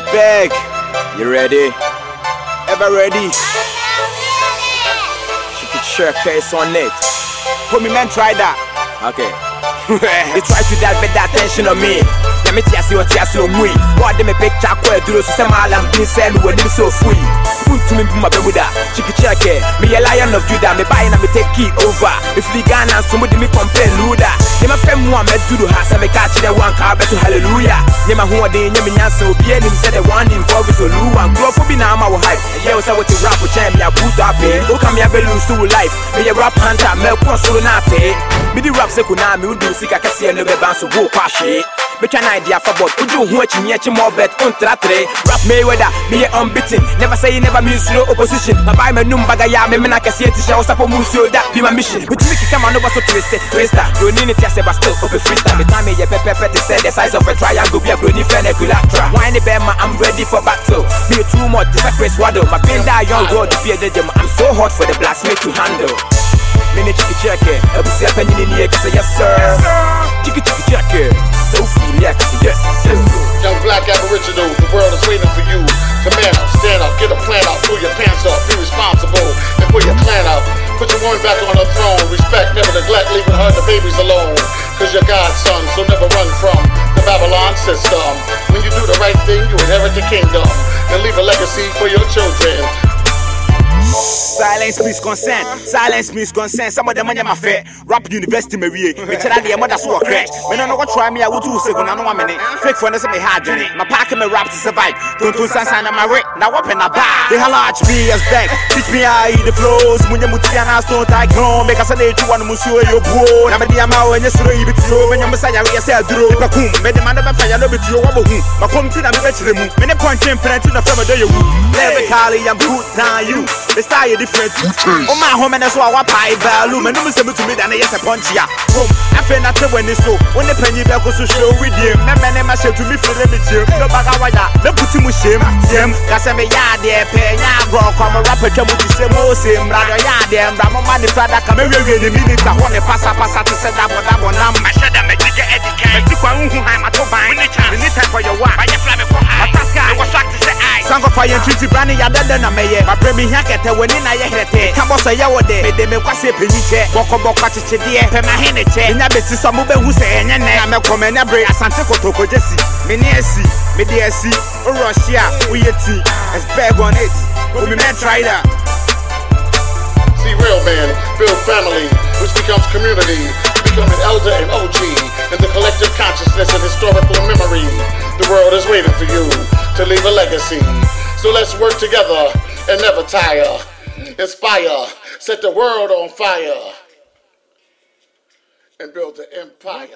It's. You ready? Ever ready? She could share case on it. Put me man try that. Okay. they try to divert the attention on me. Let me tell you what you so me. What they me picture kwa duro so say my lamb been said we need so free. Put to me my baby da. Chiki check it. Me a lion of Judah. Me buy na me take key over. If the Ghana somebody me complain luda. My friend mu me do ha say me catch the one car better hallelujah. They my who dey nyame nyansa obi anim say the one involved is oluwa. Grow for be na ma wo hype. We say what you rap with champ ya boot up in. O come ya be lose to life. Me a rap hunter. Me ko so na te. Me di rap se kuna me udu sika kese no be ban so wo kwa hwe. Make an idea would you watch me at more bet on tratre. Rap Mayweather, me unbeaten. Never say never no opposition. My buy my num bagaya, me mena kesi eti show sapo musio that be my mission. Make it come on over so twisted, twister. Don't need it, yes, but still. Me time me ye pepe pepe say the size of a triangle, be a brony feneculatra. Wine the bema, I'm ready for battle. Me too much, this a Chris Waddle. Pin that young the fear the I'm so hot for the blacksmith to handle. Mini chiki check it, ebusi apenyi ni niye kasa yes sir. Chiki chiki check it, so feel yeah kasa yes sir. Young black aboriginal, the world is waiting for you. To man up, stand up, get a plan out, pull your pants up, be responsible, and pull your clan out. Put your woman back on her throne, respect, never neglect, leaving her and the babies alone. Cause you're God's son, so never run from the Babylon system. When you do the right thing, you inherit the kingdom, and leave a legacy for your children. Silence means consent. Silence means consent. Some of them are my fair. Rap university me wie. Me tell the mother so crash. Me no go try me I would two second I know one minute. Fake for me hard journey. My pack me rap to survive. Don't do sunshine on my way. Now up in a bar. They large me as back. Teach me how I eat the flows. When you muti and I stone like no. Make us a day to one musio yo bro. Na me di ama when you so you bit yo. When you message we say duro. Ipa kum. Me the man be fire no bit yo wabo hu. Ma kom ti na me betire mu. Me ne punch in plenty na fama do you. Lyrically I'm good than you. The style you different. Oh my home and that's why I pay value. Man, no say to me that yes a punch ya. Boom. I feel not when it's so. When the penny back was so show with you. My man and my shit to me for the gym. No baga waya. No put him with shame. Cause I'm a yard there. Pay ya bro. Come a rapper come with the same old same. Brother yard there. Ramo money father come away a minute. I want to pass up say I. Sango fire treaty branding ya dada na meye. My premi hakete when in I hear it. Kabo say ya wode. Me de me kwase penyi che. Boko boko chichidie. Pe ma hene che. Nya besi so mo be hu se enye ne. Na me kome na bre asante kotoko jesi. Me ni esi. Me di esi. O Russia. We yeti. It's bag on it. Try that. See real man, build family, which becomes community. You become an elder and OG, and the collective consciousness and historical memory. The world is waiting for you to leave a legacy. So let's work together and never tire. Inspire, set the world on fire, and build an empire.